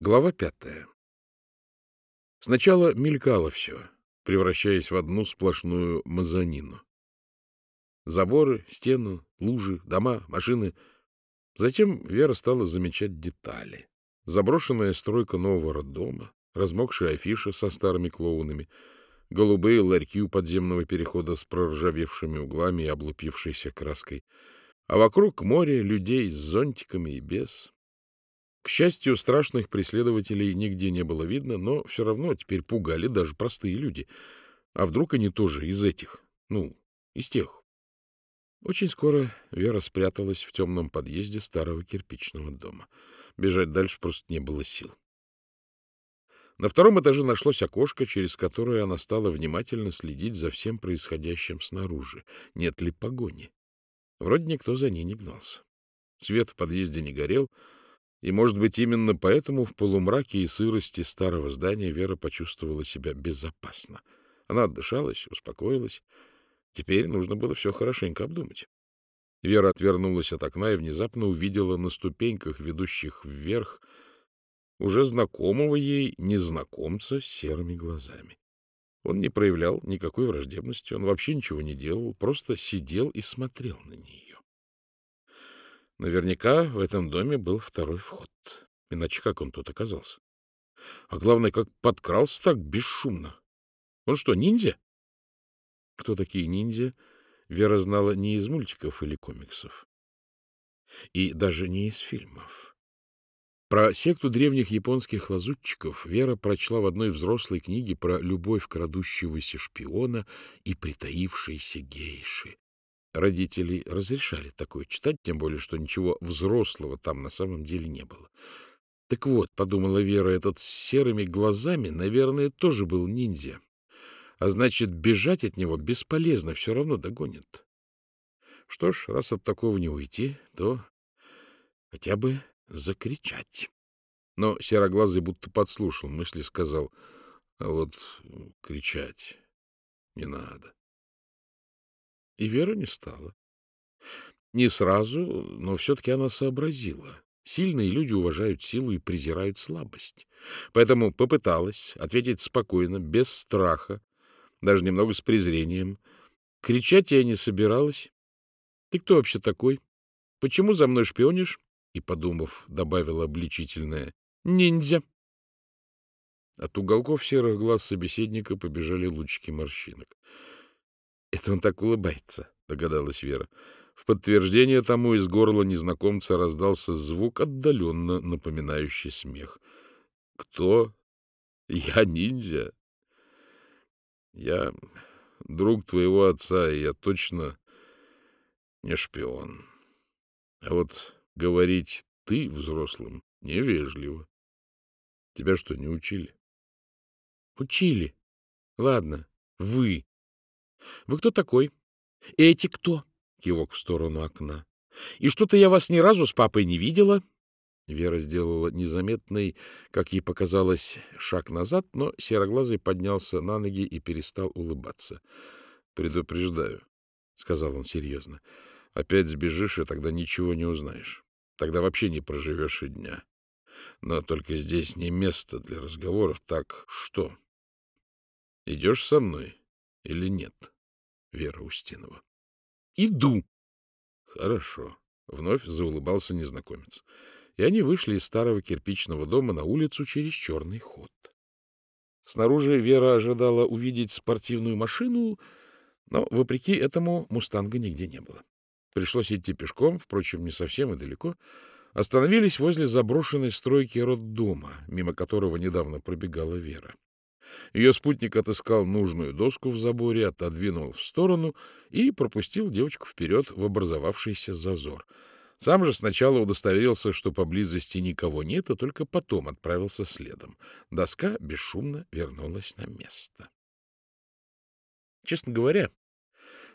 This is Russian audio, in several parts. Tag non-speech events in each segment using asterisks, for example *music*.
Глава пятая. Сначала мелькало все, превращаясь в одну сплошную мазанину. Заборы, стену, лужи, дома, машины. Затем Вера стала замечать детали. Заброшенная стройка нового роддома, размокшая афиша со старыми клоунами, голубые ларьки у подземного перехода с проржавевшими углами и облупившейся краской, а вокруг море людей с зонтиками и без. К счастью, страшных преследователей нигде не было видно, но все равно теперь пугали даже простые люди. А вдруг они тоже из этих, ну, из тех. Очень скоро Вера спряталась в темном подъезде старого кирпичного дома. Бежать дальше просто не было сил. На втором этаже нашлось окошко, через которое она стала внимательно следить за всем происходящим снаружи. Нет ли погони? Вроде никто за ней не гнался. Свет в подъезде не горел, и, может быть, именно поэтому в полумраке и сырости старого здания Вера почувствовала себя безопасно. Она отдышалась, успокоилась. Теперь нужно было все хорошенько обдумать. Вера отвернулась от окна и внезапно увидела на ступеньках, ведущих вверх, уже знакомого ей незнакомца с серыми глазами. Он не проявлял никакой враждебности, он вообще ничего не делал, просто сидел и смотрел на нее. Наверняка в этом доме был второй вход. Иначе как он тут оказался? А главное, как подкрался так бесшумно. Он что, ниндзя? Кто такие ниндзя, Вера знала не из мультиков или комиксов. И даже не из фильмов. Про секту древних японских лазутчиков Вера прочла в одной взрослой книге про любовь крадущегося шпиона и притаившейся гейши. Родители разрешали такое читать, тем более, что ничего взрослого там на самом деле не было. Так вот, подумала Вера, этот с серыми глазами, наверное, тоже был ниндзя. А значит, бежать от него бесполезно, все равно догонит. Что ж, раз от такого не уйти, то хотя бы закричать. Но сероглазый будто подслушал мысли, сказал, а вот кричать не надо. И Вера не стала. Не сразу, но все-таки она сообразила. Сильные люди уважают силу и презирают слабость. Поэтому попыталась ответить спокойно, без страха, даже немного с презрением. Кричать я не собиралась. — Ты кто вообще такой? Почему за мной шпионишь? И, подумав, добавила обличительное. — Ниндзя. От уголков серых глаз собеседника побежали лучики морщинок. — Это он так улыбается, — догадалась Вера. В подтверждение тому из горла незнакомца раздался звук, отдаленно напоминающий смех. — Кто? Я ниндзя. Я друг твоего отца, и я точно не шпион. А вот говорить «ты» взрослым невежливо. Тебя что, не учили? — Учили. Ладно, вы. Вы кто такой? Эти кто? Кивок в сторону окна. И что-то я вас ни разу с папой не видела. Вера сделала незаметный, как ей показалось, шаг назад, но сероглазый поднялся на ноги и перестал улыбаться. — Предупреждаю, — сказал он серьезно. — Опять сбежишь, и тогда ничего не узнаешь. Тогда вообще не проживешь и дня. Но только здесь не место для разговоров. Так что? Идешь со мной? Или нет, Вера Устинова? — Иду. — Хорошо. Вновь заулыбался незнакомец. И они вышли из старого кирпичного дома на улицу через черный ход. Снаружи Вера ожидала увидеть спортивную машину, но, вопреки этому, мустанга нигде не было. Пришлось идти пешком, впрочем, не совсем и далеко. Остановились возле заброшенной стройки роддома, мимо которого недавно пробегала Вера. Ее спутник отыскал нужную доску в заборе, отодвинул в сторону и пропустил девочку вперед в образовавшийся зазор. Сам же сначала удостоверился, что поблизости никого нет, а только потом отправился следом. Доска бесшумно вернулась на место. Честно говоря,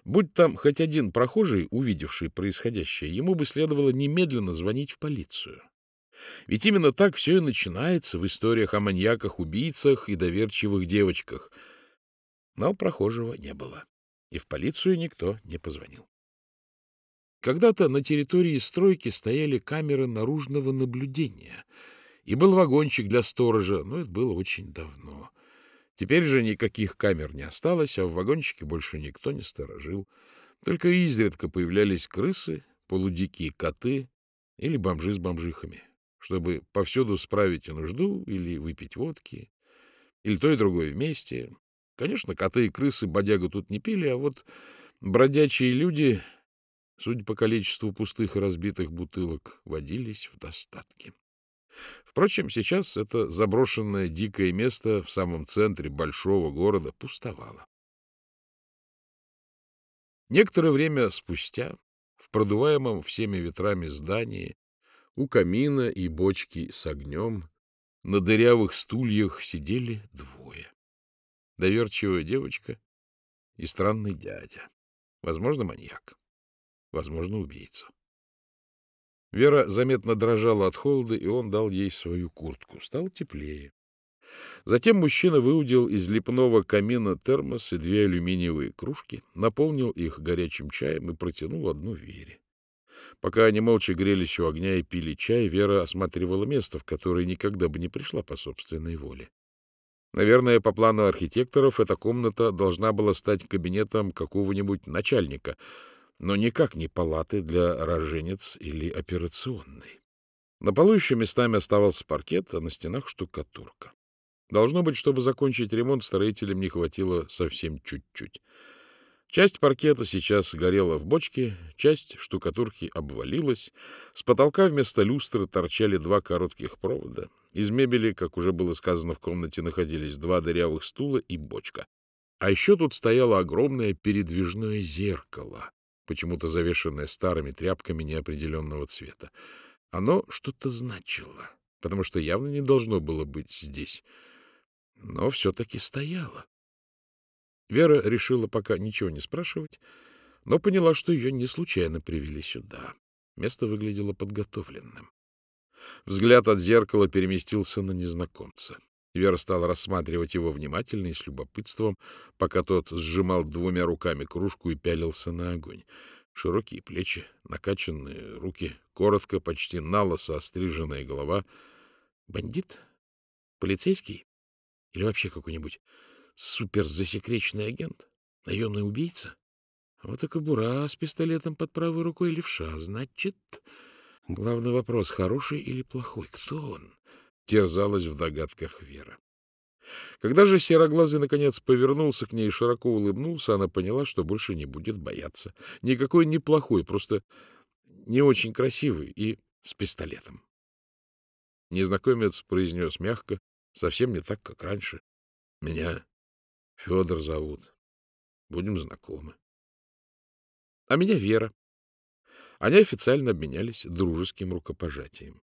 будь там хоть один прохожий, увидевший происходящее, ему бы следовало немедленно звонить в полицию. Ведь именно так все и начинается в историях о маньяках-убийцах и доверчивых девочках. Но прохожего не было, и в полицию никто не позвонил. Когда-то на территории стройки стояли камеры наружного наблюдения, И был вагончик для сторожа, но это было очень давно. Теперь же никаких камер не осталось, а в вагончике больше никто не сторожил. Только изредка появлялись крысы, полудикие коты или бомжи с бомжихами, чтобы повсюду справить нужду или выпить водки, или то и другое вместе. Конечно, коты и крысы бодягу тут не пили, а вот бродячие люди, судя по количеству пустых и разбитых бутылок, водились в достатке. Впрочем, сейчас это заброшенное дикое место в самом центре большого города пустовало. Некоторое время спустя в продуваемом всеми ветрами здании у камина и бочки с огнем на дырявых стульях сидели двое. Доверчивая девочка и странный дядя. Возможно, маньяк. Возможно, убийца. Вера заметно дрожала от холода, и он дал ей свою куртку. Стало теплее. Затем мужчина выудил из лепного камина термос и две алюминиевые кружки, наполнил их горячим чаем и протянул одну Вере. Пока они молча грелись у огня и пили чай, Вера осматривала место, в которое никогда бы не пришла по собственной воле. Наверное, по плану архитекторов эта комната должна была стать кабинетом какого-нибудь начальника — но никак не палаты для роженец или операционной. На полу еще местами оставался паркет, а на стенах штукатурка. Должно быть, чтобы закончить ремонт, строителям не хватило совсем чуть-чуть. Часть паркета сейчас горела в бочке, часть штукатурки обвалилась. С потолка вместо люстры торчали два коротких провода. Из мебели, как уже было сказано, в комнате находились два дырявых стула и бочка. А еще тут стояло огромное передвижное зеркало, почему-то завешенное старыми тряпками неопределенного цвета. Оно что-то значило, потому что явно не должно было быть здесь, но все-таки стояло. Вера решила пока ничего не спрашивать, но поняла, что ее не случайно привели сюда. Место выглядело подготовленным. Взгляд от зеркала переместился на незнакомца. Вера стала рассматривать его внимательно и с любопытством, пока тот сжимал двумя руками кружку и пялился на огонь. Широкие плечи, накачанные руки, коротко, почти налысо остриженная голова. Бандит? Полицейский? Или вообще какой-нибудь суперзасекреченный агент? Наемный убийца? Вот и кобура с пистолетом под правой рукой левша. Значит, главный вопрос, хороший или плохой? Кто он? терзалась в догадках Вера. Когда же Сероглазый наконец повернулся к ней и широко улыбнулся, она поняла, что больше не будет бояться. Никакой неплохой, просто не очень красивый и с пистолетом. Незнакомец произнес мягко, совсем не так, как раньше. — Меня Федор зовут. Будем знакомы. — А меня Вера. Они официально обменялись дружеским рукопожатием.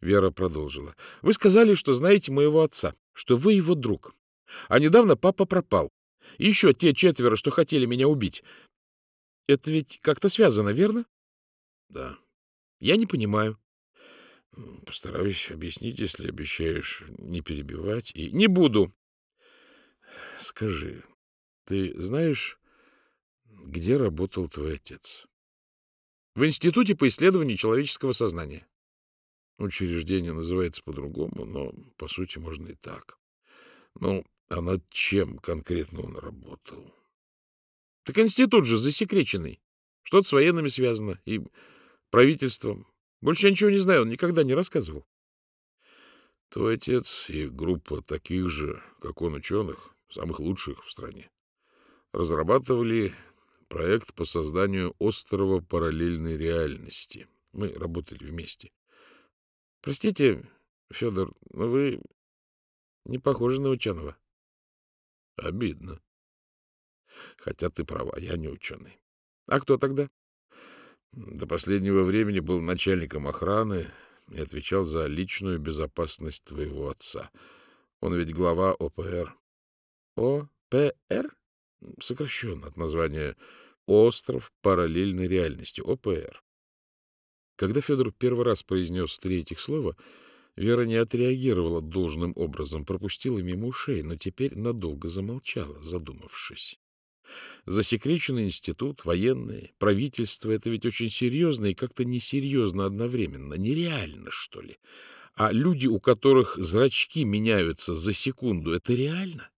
Вера продолжила. — Вы сказали, что знаете моего отца, что вы его друг. А недавно папа пропал. И еще те четверо, что хотели меня убить. Это ведь как-то связано, верно? — Да. — Я не понимаю. — Постараюсь объяснить, если обещаешь не перебивать. И... — Не буду. — Скажи, ты знаешь, где работал твой отец? — В Институте по исследованию человеческого сознания. Учреждение называется по-другому, но, по сути, можно и так. Ну, а над чем конкретно он работал? Так институт же засекреченный. Что-то с военными связано и правительством. Больше я ничего не знаю, он никогда не рассказывал. Твой отец и группа таких же, как он, ученых, самых лучших в стране, разрабатывали проект по созданию острова параллельной реальности. Мы работали вместе. Простите, Федор, но вы не похожи на ученого. Обидно. Хотя ты права, я не ученый. А кто тогда? До последнего времени был начальником охраны и отвечал за личную безопасность твоего отца. Он ведь глава ОПР. ОПР? Сокращенно от названия «Остров параллельной реальности» ОПР. Когда Федор первый раз произнес три этих слова, Вера не отреагировала должным образом, пропустила мимо ушей, но теперь надолго замолчала, задумавшись. Засекреченный институт, военные, правительство — это ведь очень серьезно и как-то несерьезно одновременно. Нереально, что ли? А люди, у которых зрачки меняются за секунду, это реально?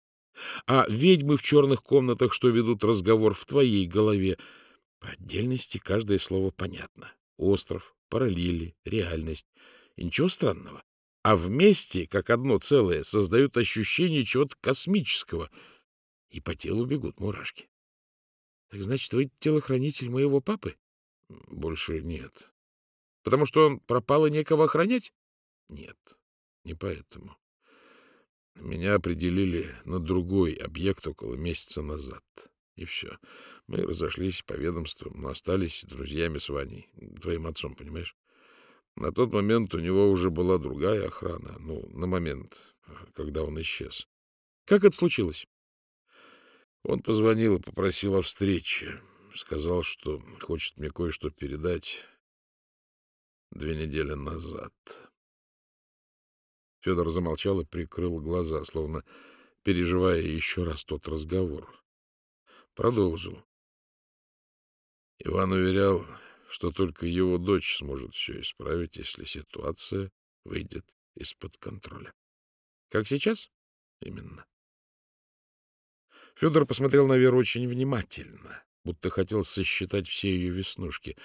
А ведьмы в черных комнатах, что ведут разговор в твоей голове, по отдельности каждое слово понятно. Остров, параллели, реальность. И ничего странного. А вместе, как одно целое, создают ощущение чего-то космического. И по телу бегут мурашки. Так значит, вы телохранитель моего папы? Больше нет. Потому что он пропал и некого охранять? Нет, не поэтому. Меня определили на другой объект около месяца назад. И все. Мы разошлись по ведомствам, но остались друзьями с Ваней, твоим отцом, понимаешь? На тот момент у него уже была другая охрана, ну, на момент, когда он исчез. Как это случилось? Он позвонил и попросил о встрече. Сказал, что хочет мне кое-что передать две недели назад. Федор замолчал и прикрыл глаза, словно переживая еще раз тот разговор. Продолжил. Иван уверял, что только его дочь сможет все исправить, если ситуация выйдет из-под контроля. Как сейчас? Именно. Федор посмотрел на Веру очень внимательно, будто хотел сосчитать все ее веснушки,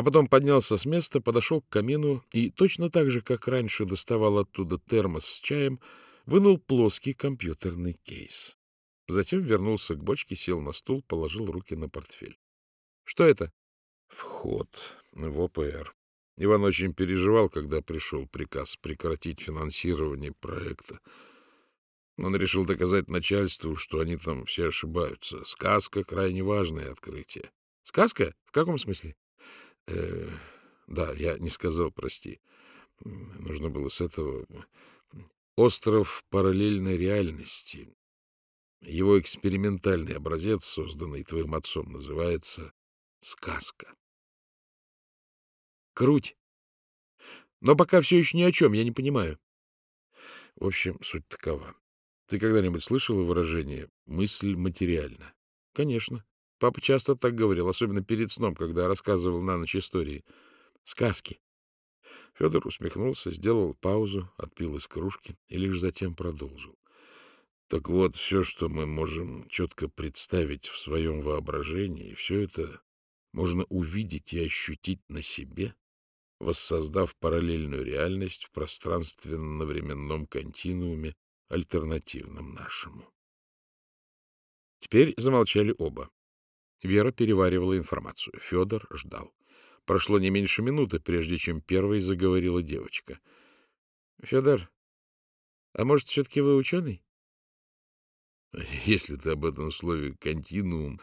а потом поднялся с места, подошел к камину и, точно так же, как раньше доставал оттуда термос с чаем, вынул плоский компьютерный кейс. Затем вернулся к бочке, сел на стул, положил руки на портфель. — Что это? — Вход в ОПР. Иван очень переживал, когда пришел приказ прекратить финансирование проекта. Он решил доказать начальству, что они там все ошибаются. Сказка — крайне важное открытие. — Сказка? В каком смысле? Э, да, я не сказал, прости. Нужно было с этого... Остров параллельной реальности. Его экспериментальный образец, созданный твоим отцом, называется «Сказка». Круть. Но пока все еще ни о чем, я не понимаю. В общем, суть такова. Ты когда-нибудь слышала выражение «мысль материальна»? Конечно. Папа часто так говорил, особенно перед сном, когда рассказывал на ночь истории. Сказки. Федор усмехнулся, сделал паузу, отпил из кружки и лишь затем продолжил. Так вот, все, что мы можем четко представить в своем воображении, все это можно увидеть и ощутить на себе, воссоздав параллельную реальность в пространственно-временном континууме, альтернативном нашему. Теперь замолчали оба. Вера переваривала информацию. Федор ждал. Прошло не меньше минуты, прежде чем первой заговорила девочка. — Федор, а может, все-таки вы ученый? — Если ты об этом слове «континуум»,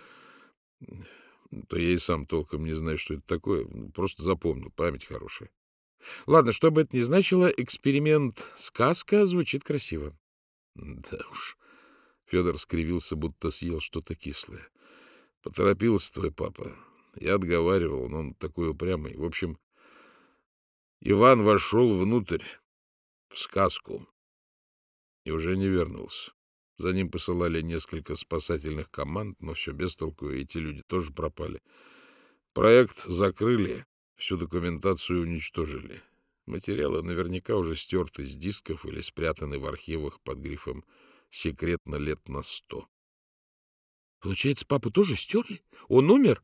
то я и сам толком не знаю, что это такое. Просто запомнил, память хорошая. Ладно, что бы это ни значило, эксперимент «сказка» звучит красиво. Да уж. Федор скривился, будто съел что-то кислое. Поторопился твой папа. Я отговаривал, но он такой упрямый. В общем, Иван вошел внутрь, в сказку, и уже не вернулся. За ним посылали несколько спасательных команд, но все без толку, и эти люди тоже пропали. Проект закрыли, всю документацию уничтожили. Материалы наверняка уже стерты с дисков или спрятаны в архивах под грифом «Секретно лет на сто». Получается, папу тоже стерли? Он умер?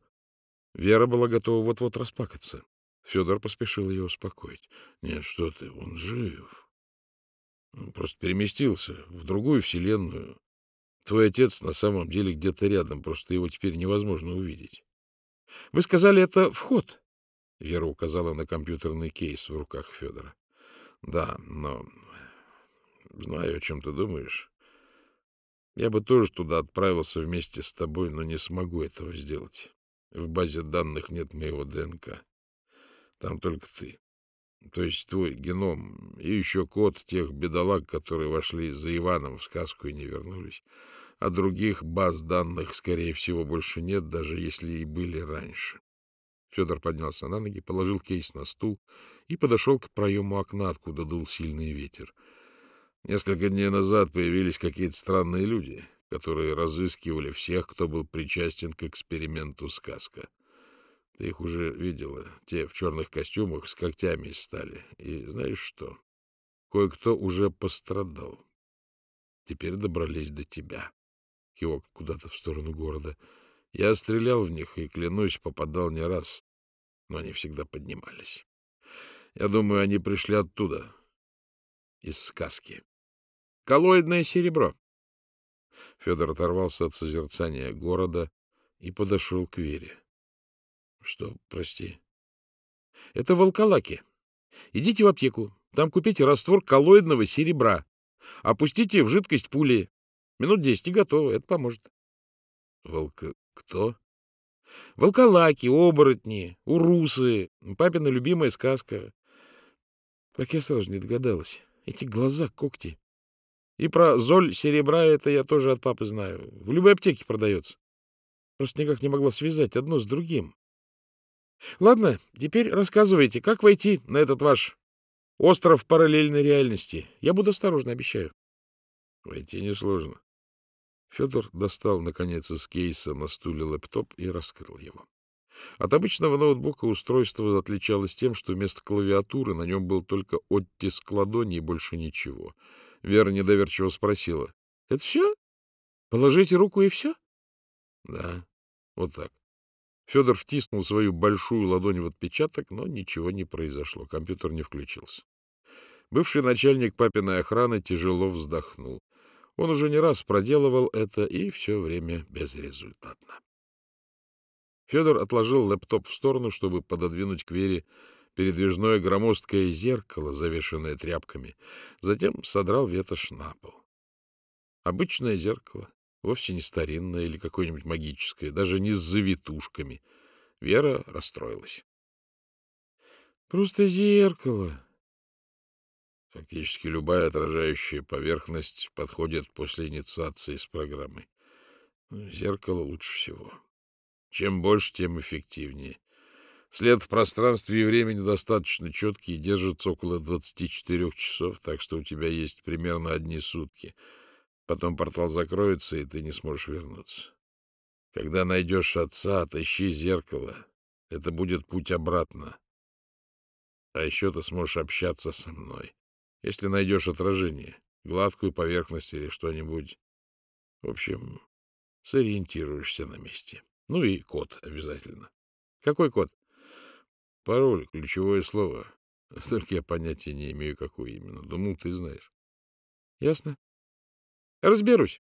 Вера была готова вот-вот расплакаться. Федор поспешил ее успокоить. — Нет, что ты, он жив. Он просто переместился в другую вселенную. Твой отец на самом деле где-то рядом, просто его теперь невозможно увидеть. — Вы сказали, это вход? Вера указала на компьютерный кейс в руках Федора. — Да, но... Знаю, о чем ты думаешь. Я бы тоже туда отправился вместе с тобой, но не смогу этого сделать. В базе данных нет моего ДНК. Там только ты. То есть твой геном и еще код тех бедолаг, которые вошли за Иваном в сказку и не вернулись. А других баз данных, скорее всего, больше нет, даже если и были раньше. Федор поднялся на ноги, положил кейс на стул и подошел к проему окна, откуда дул сильный ветер. Несколько дней назад появились какие-то странные люди, которые разыскивали всех, кто был причастен к эксперименту «Сказка». Ты их уже видела, те в черных костюмах с когтями стали. И знаешь что? Кое-кто уже пострадал. Теперь добрались до тебя. Кивок куда-то в сторону города. Я стрелял в них и, клянусь, попадал не раз, но они всегда поднимались. Я думаю, они пришли оттуда, из сказки. Коллоидное серебро. Федор оторвался от созерцания города и подошел к Вере. — Что, прости? — Это волколаки. Идите в аптеку, там купите раствор коллоидного серебра. Опустите в жидкость пули. Минут десять и готово, это поможет. — Волка... кто? — Волколаки, оборотни, урусы, папина любимая сказка. Как я сразу не догадалась. Эти глаза, когти. И про золь серебра это я тоже от папы знаю. В любой аптеке продается. Просто никак не могла связать одно с другим. Ладно, теперь рассказывайте, как войти на этот ваш остров параллельной реальности. Я буду осторожно, обещаю. Войти несложно. Федор достал, наконец, из кейса на стуле лэптоп и раскрыл его. От обычного ноутбука устройство отличалось тем, что вместо клавиатуры на нем был только оттиск ладони и больше ничего. Вера недоверчиво спросила. — Это все? Положите руку и все? — Да, вот так. Федор втиснул свою большую ладонь в отпечаток, но ничего не произошло. Компьютер не включился. Бывший начальник папиной охраны тяжело вздохнул. Он уже не раз проделывал это, и все время безрезультатно. Федор отложил лэптоп в сторону, чтобы пододвинуть к Вере передвижное громоздкое зеркало, завешенное тряпками. Затем содрал ветошь на пол. Обычное зеркало, вовсе не старинное или какое-нибудь магическое, даже не с завитушками. Вера расстроилась. — Просто зеркало. Фактически любая отражающая поверхность подходит после инициации с программой. Зеркало лучше всего. Чем больше, тем эффективнее. След в пространстве и времени достаточно четкий, держится около 24 часов, так что у тебя есть примерно одни сутки. Потом портал закроется, и ты не сможешь вернуться. Когда найдешь отца, отыщи зеркало. Это будет путь обратно. А еще ты сможешь общаться со мной. Если найдешь отражение, гладкую поверхность или что-нибудь. В общем, сориентируешься на месте. Ну и код обязательно. Какой код? Пароль, ключевое слово. *laughs* Только я понятия не имею, какой именно. Думал, ты знаешь. Ясно. Разберусь.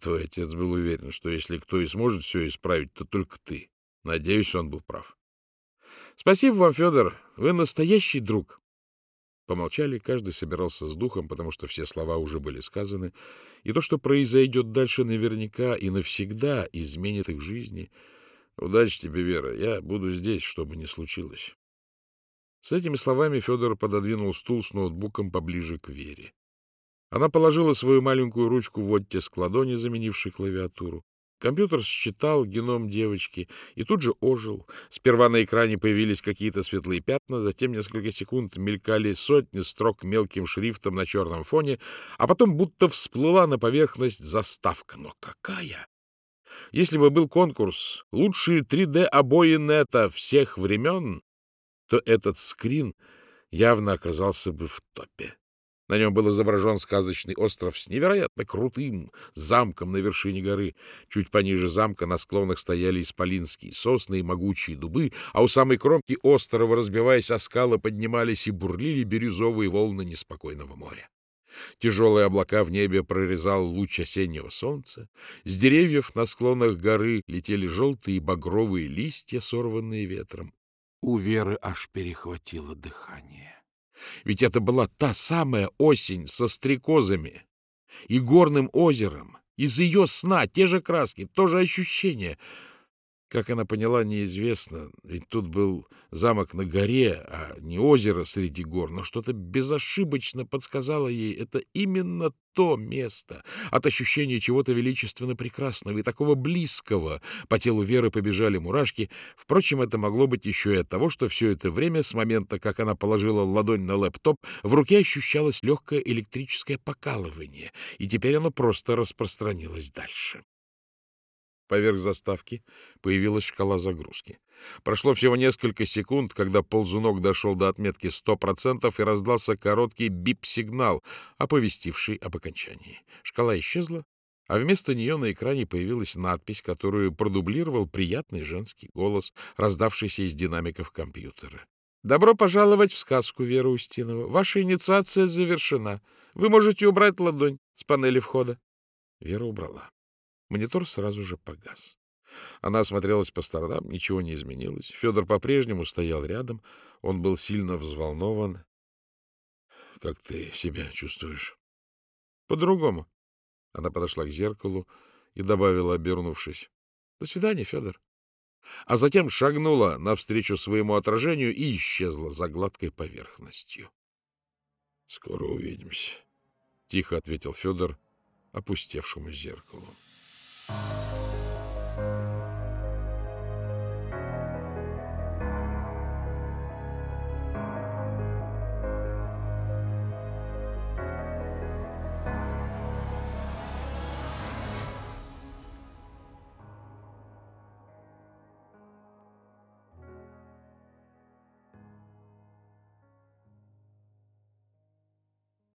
Твой отец был уверен, что если кто и сможет все исправить, то только ты. Надеюсь, он был прав. Спасибо вам, Федор. Вы настоящий друг. Помолчали, каждый собирался с духом, потому что все слова уже были сказаны, и то, что произойдет дальше, наверняка и навсегда изменит их жизни. Удачи тебе, Вера, я буду здесь, что бы ни случилось. С этими словами Федор пододвинул стул с ноутбуком поближе к Вере. Она положила свою маленькую ручку в оттиск ладони, заменивший клавиатуру. Компьютер считал геном девочки и тут же ожил. Сперва на экране появились какие-то светлые пятна, затем несколько секунд мелькали сотни строк мелким шрифтом на черном фоне, а потом будто всплыла на поверхность заставка. Но какая? Если бы был конкурс «Лучшие 3D-обои нета всех времен», то этот скрин явно оказался бы в топе. На нем был изображен сказочный остров с невероятно крутым замком на вершине горы. Чуть пониже замка на склонах стояли исполинские сосны и могучие дубы, а у самой кромки острова, разбиваясь о скалы, поднимались и бурлили бирюзовые волны неспокойного моря. Тяжелые облака в небе прорезал луч осеннего солнца. С деревьев на склонах горы летели желтые и багровые листья, сорванные ветром. У Веры аж перехватило дыхание. Ведь это была та самая осень со стрекозами и горным озером. Из ее сна те же краски, то же ощущение — как она поняла, неизвестно, ведь тут был замок на горе, а не озеро среди гор, но что-то безошибочно подсказало ей, это именно то место, от ощущения чего-то величественно прекрасного и такого близкого. По телу Веры побежали мурашки. Впрочем, это могло быть еще и от того, что все это время, с момента, как она положила ладонь на лэптоп, в руке ощущалось легкое электрическое покалывание, и теперь оно просто распространилось дальше. Поверх заставки появилась шкала загрузки. Прошло всего несколько секунд, когда ползунок дошел до отметки 100% и раздался короткий бип-сигнал, оповестивший об окончании. Шкала исчезла, а вместо нее на экране появилась надпись, которую продублировал приятный женский голос, раздавшийся из динамиков компьютера. «Добро пожаловать в сказку, Вера Устинова. Ваша инициация завершена. Вы можете убрать ладонь с панели входа». Вера убрала. Монитор сразу же погас. Она осмотрелась по сторонам, ничего не изменилось. Федор по-прежнему стоял рядом. Он был сильно взволнован. — Как ты себя чувствуешь? — По-другому. Она подошла к зеркалу и добавила, обернувшись. — До свидания, Федор. А затем шагнула навстречу своему отражению и исчезла за гладкой поверхностью. — Скоро увидимся, — тихо ответил Федор опустевшему зеркалу. Música